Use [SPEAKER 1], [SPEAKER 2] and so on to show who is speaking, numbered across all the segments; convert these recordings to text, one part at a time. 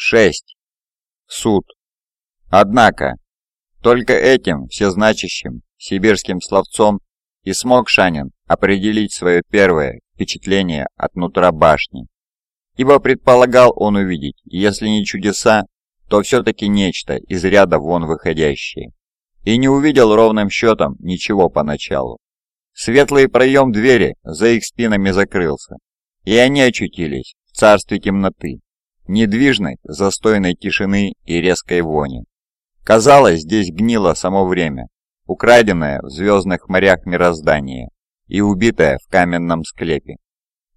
[SPEAKER 1] 6. Суд. Однако, только этим всезначащим сибирским словцом и смог Шанин определить свое первое впечатление от нутра башни. Ибо предполагал он увидеть, если не чудеса, то все-таки нечто из ряда вон выходящее. И не увидел ровным счетом ничего поначалу. Светлый проем двери за их спинами закрылся, и они очутились в царстве темноты, недвижной, застойной тишины и резкой вони. Казалось, здесь гнило само время, украденное в звездных морях мироздания и убитое в каменном склепе.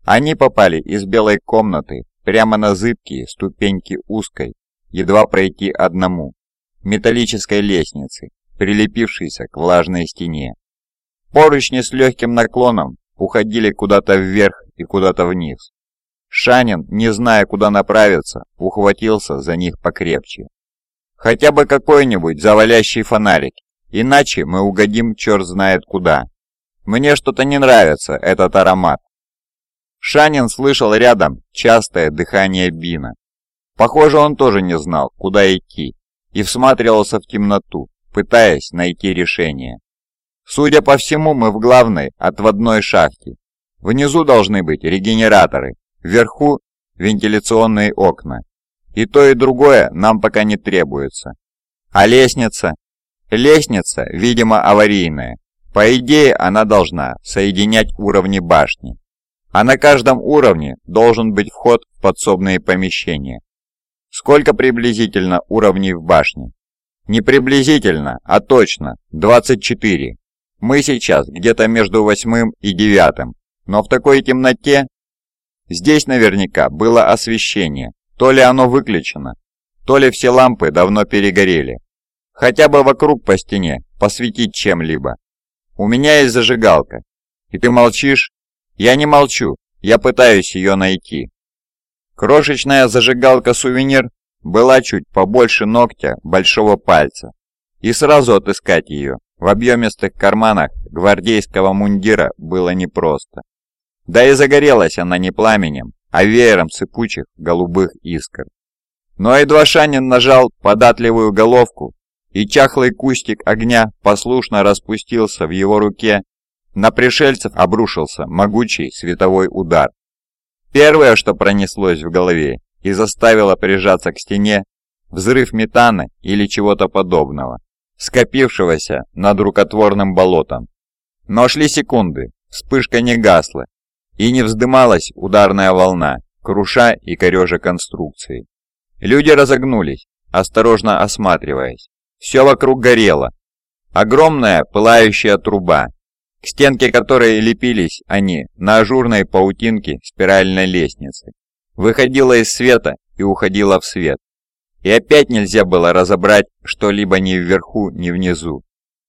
[SPEAKER 1] Они попали из белой комнаты прямо на зыбкие ступеньки узкой, едва пройти одному, металлической лестницы, прилепившейся к влажной стене. Поручни с легким наклоном уходили куда-то вверх и куда-то вниз. Шанин, не зная, куда направиться, ухватился за них покрепче. «Хотя бы какой-нибудь завалящий фонарик, иначе мы угодим черт знает куда. Мне что-то не нравится этот аромат». Шанин слышал рядом частое дыхание Бина. Похоже, он тоже не знал, куда идти, и всматривался в темноту, пытаясь найти решение. Судя по всему, мы в главной отводной шахте. Внизу должны быть регенераторы, Вверху вентиляционные окна. И то, и другое нам пока не требуется. А лестница? Лестница, видимо, аварийная. По идее, она должна соединять уровни башни. А на каждом уровне должен быть вход в подсобные помещения. Сколько приблизительно уровней в башне? Не приблизительно, а точно, 24. Мы сейчас где-то между восьмым и девятым, но в такой темноте Здесь наверняка было освещение, то ли оно выключено, то ли все лампы давно перегорели. Хотя бы вокруг по стене посветить чем-либо. У меня есть зажигалка. И ты молчишь? Я не молчу, я пытаюсь ее найти. Крошечная зажигалка-сувенир была чуть побольше ногтя большого пальца. И сразу отыскать ее в объемистых карманах гвардейского мундира было непросто. Да и загорелась она не пламенем, а веером сыпучих голубых искр. Но едва Шанин нажал податливую головку, и чахлый кустик огня послушно распустился в его руке, на пришельцев обрушился могучий световой удар. Первое, что пронеслось в голове и заставило прижаться к стене, взрыв метана или чего-то подобного, скопившегося над рукотворным болотом. Но шли секунды, вспышка не гасла, и не вздымалась ударная волна, круша и корежа конструкции. Люди разогнулись, осторожно осматриваясь. Все вокруг горело. Огромная пылающая труба, к стенке которой лепились они на ажурной паутинке спиральной лестницы, выходила из света и уходила в свет. И опять нельзя было разобрать что-либо ни вверху, ни внизу.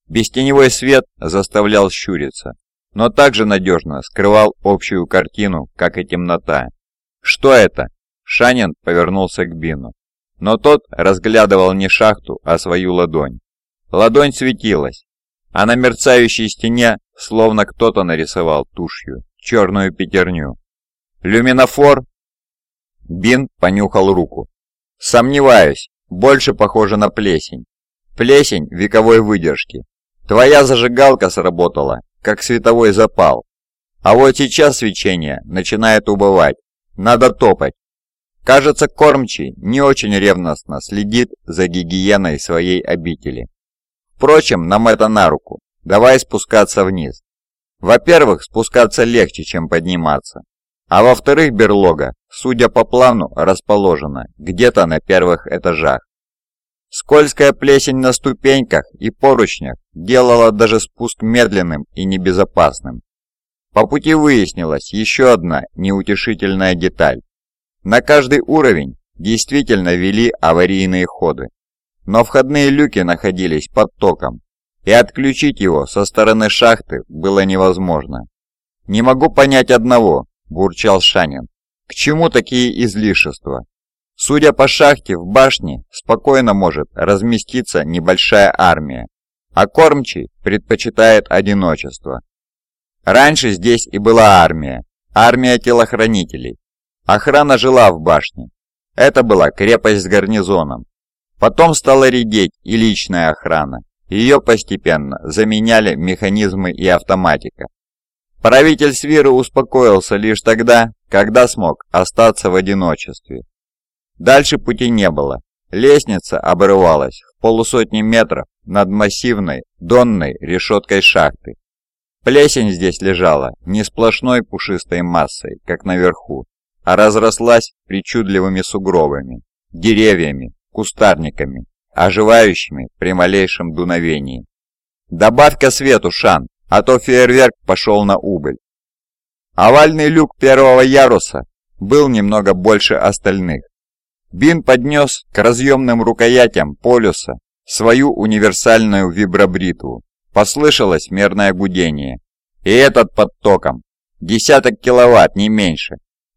[SPEAKER 1] Бестеневой свет заставлял щуриться но также надежно скрывал общую картину, как и темнота. «Что это?» Шанин повернулся к Бину. Но тот разглядывал не шахту, а свою ладонь. Ладонь светилась, а на мерцающей стене словно кто-то нарисовал тушью черную пятерню. «Люминофор?» Бин понюхал руку. «Сомневаюсь, больше похоже на плесень. Плесень вековой выдержки. Твоя зажигалка сработала как световой запал. А вот сейчас свечение начинает убывать. Надо топать. Кажется, кормчий не очень ревностно следит за гигиеной своей обители. Впрочем, нам это на руку. Давай спускаться вниз. Во-первых, спускаться легче, чем подниматься. А во-вторых, берлога, судя по плану, расположена где-то на первых этажах. Скользкая плесень на ступеньках и поручнях делала даже спуск медленным и небезопасным. По пути выяснилась еще одна неутешительная деталь. На каждый уровень действительно вели аварийные ходы, но входные люки находились под током, и отключить его со стороны шахты было невозможно. «Не могу понять одного», – бурчал Шанин. «К чему такие излишества? Судя по шахте, в башне спокойно может разместиться небольшая армия, а кормчий предпочитает одиночество. Раньше здесь и была армия, армия телохранителей. Охрана жила в башне. Это была крепость с гарнизоном. Потом стала редеть и личная охрана. Ее постепенно заменяли механизмы и автоматика. Правитель Свиры успокоился лишь тогда, когда смог остаться в одиночестве. Дальше пути не было. Лестница обрывалась в полусотни метров над массивной донной решеткой шахты. Плесень здесь лежала не сплошной пушистой массой, как наверху, а разрослась причудливыми сугробами, деревьями, кустарниками, оживающими при малейшем дуновении. «Добавь-ка свету, Шан, а то фейерверк пошел на убыль». Овальный люк первого яруса был немного больше остальных. Бин поднес к разъемным рукоятям полюса свою универсальную вибробритву. Послышалось мерное гудение. И этот под током. Десяток киловатт, не меньше.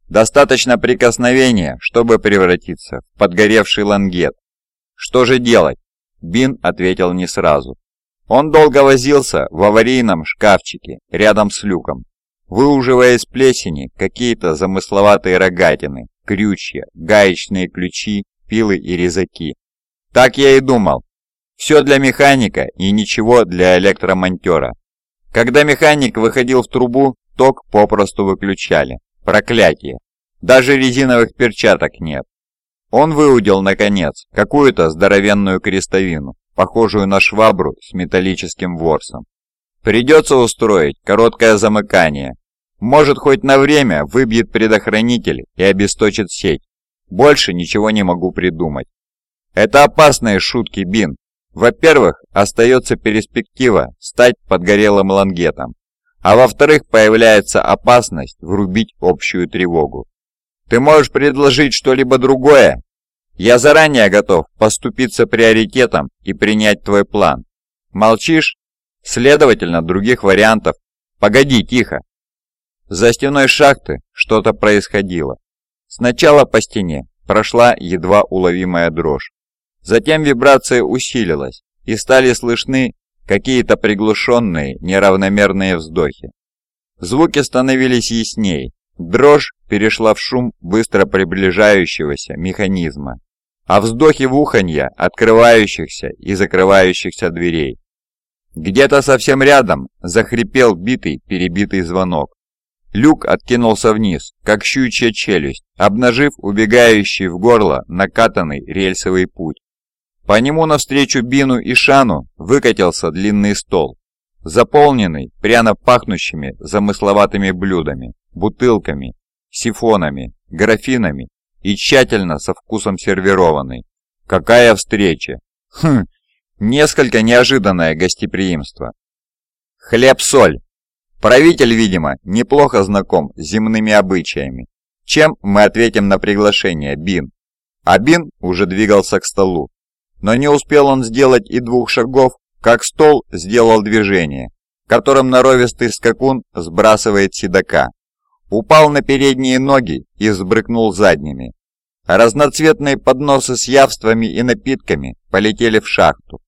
[SPEAKER 1] Достаточно прикосновения, чтобы превратиться в подгоревший лангет. Что же делать? Бин ответил не сразу. Он долго возился в аварийном шкафчике рядом с люком, выуживая из плесени какие-то замысловатые рогатины, крючья, гаечные ключи, пилы и резаки. Так я и думал. Все для механика и ничего для электромонтера. Когда механик выходил в трубу, ток попросту выключали. Проклятие! Даже резиновых перчаток нет. Он выудил, наконец, какую-то здоровенную крестовину, похожую на швабру с металлическим ворсом. Придется устроить короткое замыкание. Может, хоть на время выбьет предохранитель и обесточит сеть. Больше ничего не могу придумать. Это опасные шутки, Бин. Во-первых, остается перспектива стать подгорелым лангетом. А во-вторых, появляется опасность врубить общую тревогу. Ты можешь предложить что-либо другое? Я заранее готов поступиться приоритетом и принять твой план. Молчишь? Следовательно, других вариантов. Погоди, тихо. За стеной шахты что-то происходило. Сначала по стене прошла едва уловимая дрожь. Затем вибрация усилилась, и стали слышны какие-то приглушенные, неравномерные вздохи. Звуки становились ясней. Дрожь перешла в шум быстро приближающегося механизма, а вздохи в уханье открывающихся и закрывающихся дверей. Где-то совсем рядом захрипел битый, перебитый звонок. Люк откинулся вниз, как щучья челюсть, обнажив убегающий в горло накатанный рельсовый путь. По нему навстречу Бину и Шану выкатился длинный стол, заполненный пряно пахнущими замысловатыми блюдами, бутылками, сифонами, графинами и тщательно со вкусом сервированный. Какая встреча! Хм, несколько неожиданное гостеприимство. Хлеб-соль. Правитель, видимо, неплохо знаком с земными обычаями. Чем мы ответим на приглашение, Бин? А Бин уже двигался к столу, но не успел он сделать и двух шагов, как стол сделал движение, которым норовистый скакун сбрасывает седока. Упал на передние ноги и сбрыкнул задними. Разноцветные подносы с явствами и напитками полетели в шахту.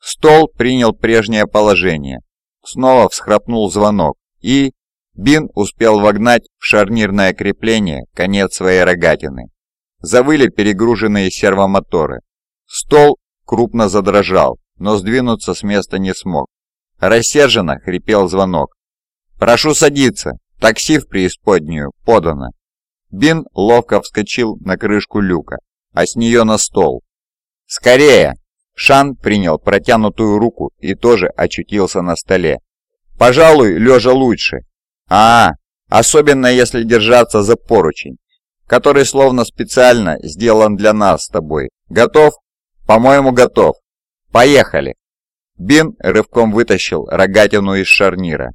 [SPEAKER 1] Стол принял прежнее положение. Снова всхрапнул звонок, и Бин успел вогнать в шарнирное крепление конец своей рогатины. Завыли перегруженные сервомоторы. Стол крупно задрожал, но сдвинуться с места не смог. Рассерженно хрипел звонок. «Прошу садиться! Такси в преисподнюю подано!» Бин ловко вскочил на крышку люка, а с нее на стол. «Скорее!» Шан принял протянутую руку и тоже очутился на столе. «Пожалуй, лежа лучше. А, особенно если держаться за поручень, который словно специально сделан для нас с тобой. Готов?» «По-моему, готов. Поехали!» Бин рывком вытащил рогатину из шарнира.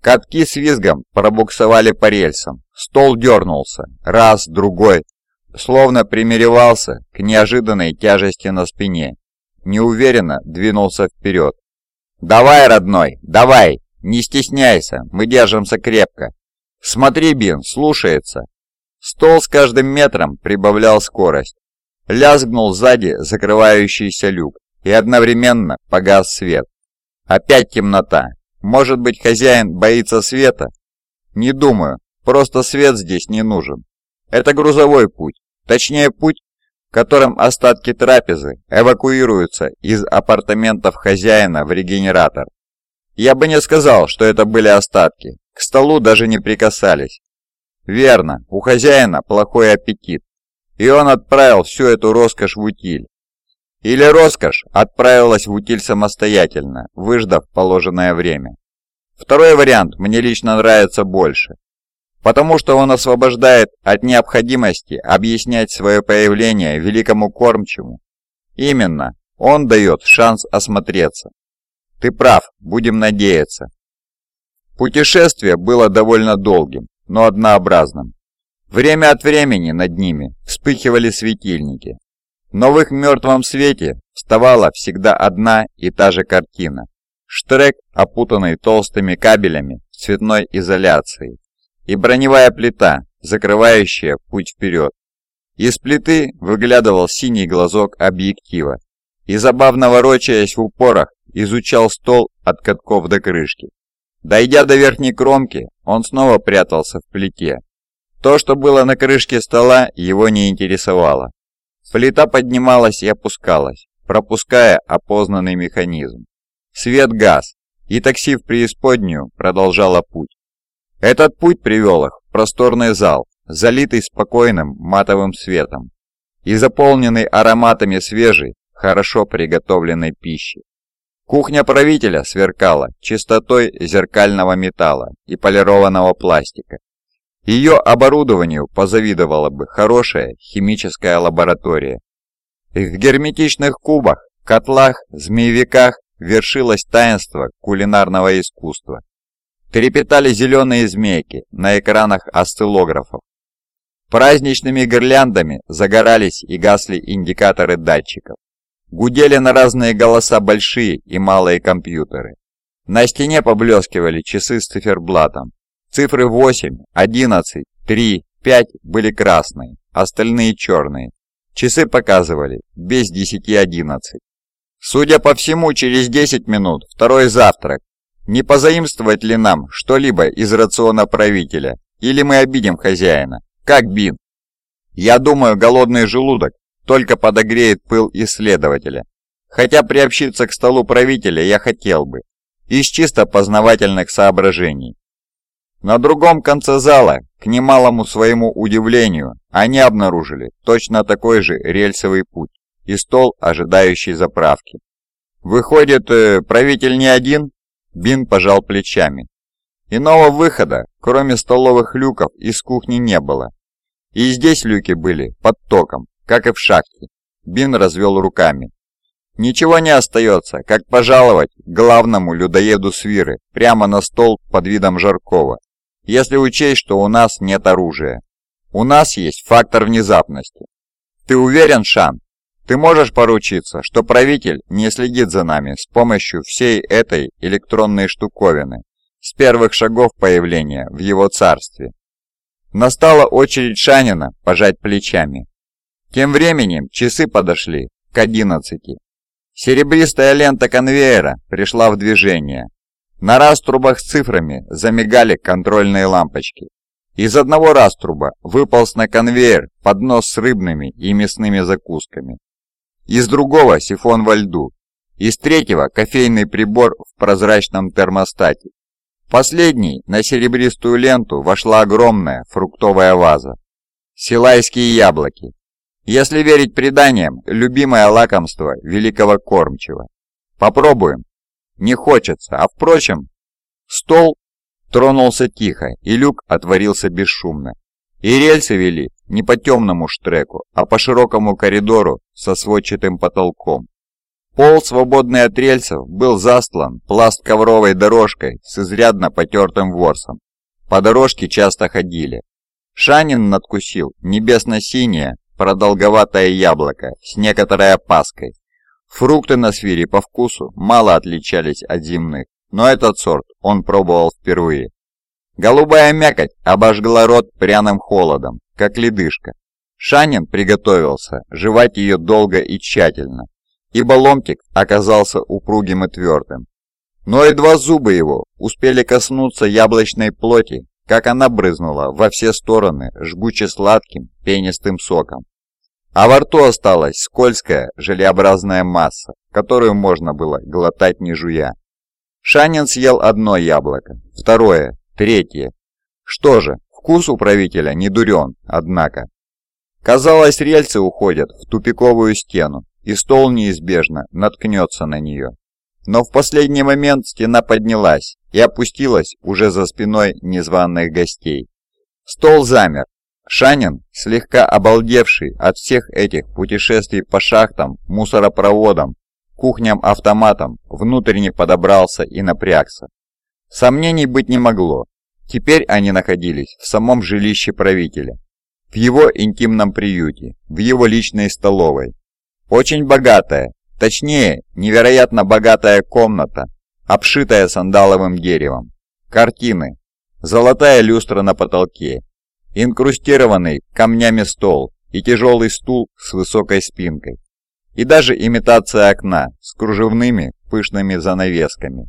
[SPEAKER 1] Катки с визгом пробуксовали по рельсам. Стол дернулся. Раз, другой. Словно примеревался к неожиданной тяжести на спине. Неуверенно двинулся вперед. «Давай, родной, давай! Не стесняйся, мы держимся крепко. Смотри, Бин, слушается!» Стол с каждым метром прибавлял скорость. Лязгнул сзади закрывающийся люк, и одновременно погас свет. Опять темнота. Может быть, хозяин боится света? Не думаю, просто свет здесь не нужен. Это грузовой путь, точнее путь, которым остатки трапезы эвакуируются из апартаментов хозяина в регенератор. Я бы не сказал, что это были остатки, к столу даже не прикасались. Верно, у хозяина плохой аппетит, и он отправил всю эту роскошь в утиль. Или роскошь отправилась в утиль самостоятельно, выждав положенное время. Второй вариант мне лично нравится больше, потому что он освобождает от необходимости объяснять свое появление великому кормчему. Именно, он дает шанс осмотреться. Ты прав, будем надеяться. Путешествие было довольно долгим, но однообразным. Время от времени над ними вспыхивали светильники, но в их мертвом свете вставала всегда одна и та же картина. Штрек, опутанный толстыми кабелями цветной изоляции, и броневая плита, закрывающая путь вперед. Из плиты выглядывал синий глазок объектива и, забавно ворочаясь в упорах, изучал стол от катков до крышки. Дойдя до верхней кромки, он снова прятался в плите. То, что было на крышке стола, его не интересовало. Плита поднималась и опускалась, пропуская опознанный механизм. Свет газ, и такси в преисподнюю продолжало путь. Этот путь привел их в просторный зал, залитый спокойным матовым светом и заполненный ароматами свежей, хорошо приготовленной пищи. Кухня правителя сверкала чистотой зеркального металла и полированного пластика. Ее оборудованию позавидовала бы хорошая химическая лаборатория. В герметичных кубах, котлах, змеевиках вершилось таинство кулинарного искусства. Трепетали зеленые змейки на экранах осциллографов. Праздничными гирляндами загорались и гасли индикаторы датчиков. Гудели на разные голоса большие и малые компьютеры. На стене поблескивали часы с циферблатом. Цифры 8, 11, 3, 5 были красные, остальные черные. Часы показывали без 10-11. Судя по всему, через 10 минут второй завтрак, не позаимствовать ли нам что-либо из рациона правителя? Или мы обидим хозяина? Как Бин? Я думаю, голодный желудок только подогреет пыл исследователя. Хотя приобщиться к столу правителя я хотел бы. Из чисто познавательных соображений. На другом конце зала, к немалому своему удивлению, они обнаружили точно такой же рельсовый путь и стол, ожидающий заправки. Выходит, э, правитель не один? Бин пожал плечами. Иного выхода, кроме столовых люков, из кухни не было. И здесь люки были под током, как и в шахте. Бин развел руками. Ничего не остается, как пожаловать главному людоеду свиры прямо на стол под видом Жаркова, если учесть, что у нас нет оружия. У нас есть фактор внезапности. Ты уверен, Шан? Ты можешь поручиться, что правитель не следит за нами с помощью всей этой электронной штуковины с первых шагов появления в его царстве? Настала очередь Шанина пожать плечами. Тем временем часы подошли к 11. Серебристая лента конвейера пришла в движение. На раструбах с цифрами замигали контрольные лампочки. Из одного раструба выполз на конвейер поднос с рыбными и мясными закусками из другого сифон во льду, из третьего кофейный прибор в прозрачном термостате. Последней на серебристую ленту вошла огромная фруктовая ваза. Силайские яблоки. Если верить преданиям, любимое лакомство великого кормчего. Попробуем. Не хочется, а впрочем... Стол тронулся тихо, и люк отворился бесшумно. И рельсы вели не по темному штреку, а по широкому коридору со сводчатым потолком. Пол, свободный от рельсов, был застлан пласт-ковровой дорожкой с изрядно потертым ворсом. По дорожке часто ходили. Шанин надкусил небесно-синее, продолговатое яблоко с некоторой опаской. Фрукты на свире по вкусу мало отличались от земных, но этот сорт он пробовал впервые. Голубая мякоть обожгла рот пряным холодом, как ледышка. Шанин приготовился жевать ее долго и тщательно, ибо ломтик оказался упругим и твердым. Но едва зубы его успели коснуться яблочной плоти, как она брызнула во все стороны жгуче сладким пенистым соком. а во рту осталась скользкая желеобразная масса, которую можно было глотать не жуя. Шанин съел одно яблоко, второе, третье. Что же, вкус у правителя не дурен, однако. Казалось, рельсы уходят в тупиковую стену, и стол неизбежно наткнется на нее. Но в последний момент стена поднялась и опустилась уже за спиной незваных гостей. Стол замер. Шанин, слегка обалдевший от всех этих путешествий по шахтам, мусоропроводам, кухням-автоматам, внутренне подобрался и напрягся. Сомнений быть не могло. Теперь они находились в самом жилище правителя, в его интимном приюте, в его личной столовой. Очень богатая, точнее, невероятно богатая комната, обшитая сандаловым деревом. Картины, золотая люстра на потолке, инкрустированный камнями стол и тяжелый стул с высокой спинкой. И даже имитация окна с кружевными пышными занавесками.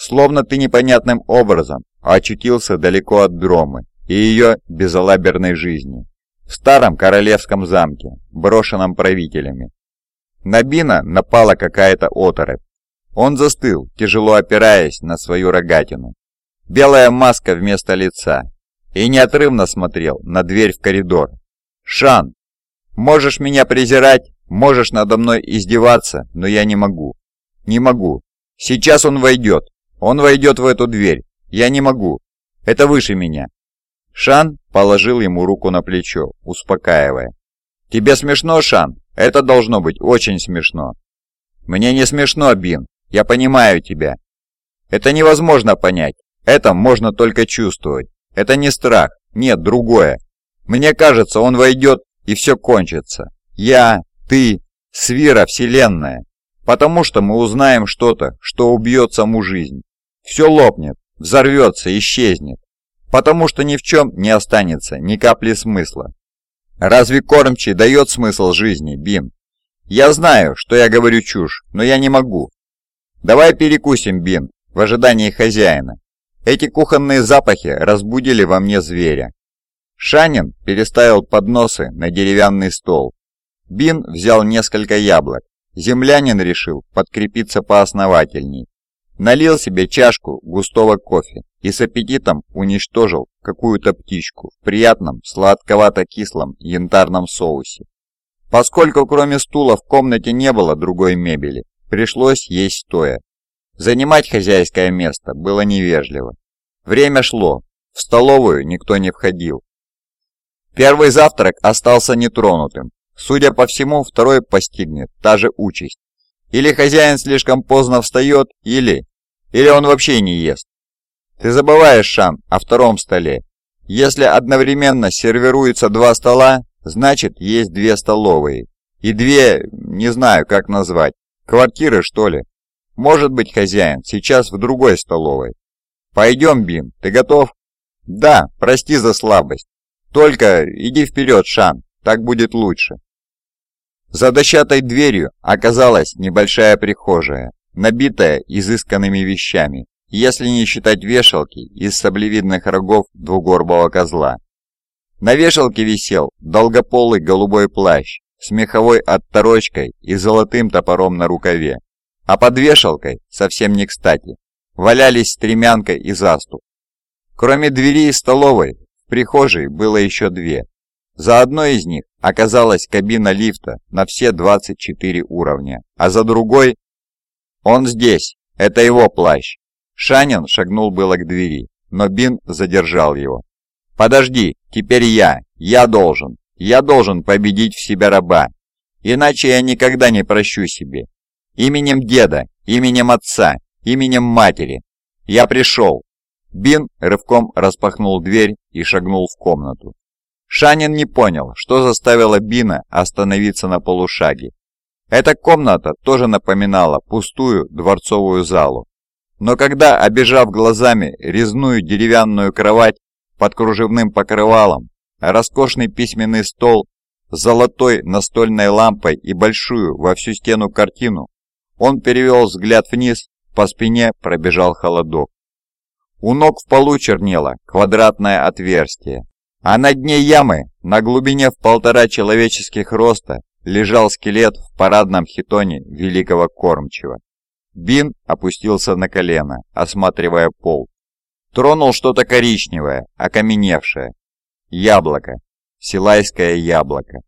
[SPEAKER 1] Словно ты непонятным образом очутился далеко от Дромы и ее безалаберной жизни. В старом королевском замке, брошенном правителями. На Бина напала какая-то оторопь. Он застыл, тяжело опираясь на свою рогатину. Белая маска вместо лица. И неотрывно смотрел на дверь в коридор. «Шан, можешь меня презирать, можешь надо мной издеваться, но я не могу. Не могу. Сейчас он войдет. Он войдет в эту дверь. Я не могу. Это выше меня». Шан положил ему руку на плечо, успокаивая. «Тебе смешно, Шан? Это должно быть очень смешно». «Мне не смешно, Бин. Я понимаю тебя. Это невозможно понять. Это можно только чувствовать. Это не страх. Нет, другое. Мне кажется, он войдет, и все кончится. Я, ты, свира, вселенная. Потому что мы узнаем что-то, что убьет саму жизнь. Все лопнет, взорвется, исчезнет. Потому что ни в чем не останется ни капли смысла. Разве кормчий дает смысл жизни, Бин? Я знаю, что я говорю чушь, но я не могу. Давай перекусим, Бин, в ожидании хозяина. Эти кухонные запахи разбудили во мне зверя. Шанин переставил подносы на деревянный стол. Бин взял несколько яблок. Землянин решил подкрепиться поосновательней. Налил себе чашку густого кофе и с аппетитом уничтожил какую-то птичку в приятном сладковато-кислом янтарном соусе. Поскольку кроме стула в комнате не было другой мебели, пришлось есть стоя. Занимать хозяйское место было невежливо. Время шло, в столовую никто не входил. Первый завтрак остался нетронутым. Судя по всему, второй постигнет та же участь. Или хозяин слишком поздно встает, или... Или он вообще не ест. Ты забываешь, Шан, о втором столе. Если одновременно сервируется два стола, значит есть две столовые. И две, не знаю как назвать, квартиры что ли. Может быть, хозяин, сейчас в другой столовой. Пойдем, Бин, ты готов? Да, прости за слабость. Только иди вперед, Шан, так будет лучше. За дощатой дверью оказалась небольшая прихожая, набитая изысканными вещами, если не считать вешалки из саблевидных рогов двугорбого козла. На вешалке висел долгополый голубой плащ с меховой отторочкой и золотым топором на рукаве, а под вешалкой, совсем не кстати, валялись стремянка и заступ. Кроме двери и столовой, в прихожей было еще две. За одной из них оказалась кабина лифта на все 24 уровня, а за другой... «Он здесь! Это его плащ!» Шанин шагнул было к двери, но Бин задержал его. «Подожди, теперь я, я должен, я должен победить в себя раба, иначе я никогда не прощу себе. Именем деда, именем отца, именем матери. Я пришел!» Бин рывком распахнул дверь и шагнул в комнату. Шанин не понял, что заставило Бина остановиться на полушаге. Эта комната тоже напоминала пустую дворцовую залу, но когда, обежав глазами резную деревянную кровать под кружевным покрывалом, роскошный письменный стол с золотой настольной лампой и большую во всю стену картину, он перевел взгляд вниз, по спине пробежал холодок. У ног в полу чернело квадратное отверстие, А на дне ямы, на глубине в полтора человеческих роста, лежал скелет в парадном хитоне великого кормчего. Бин опустился на колено, осматривая пол. Тронул что-то коричневое, окаменевшее. Яблоко. Силайское яблоко.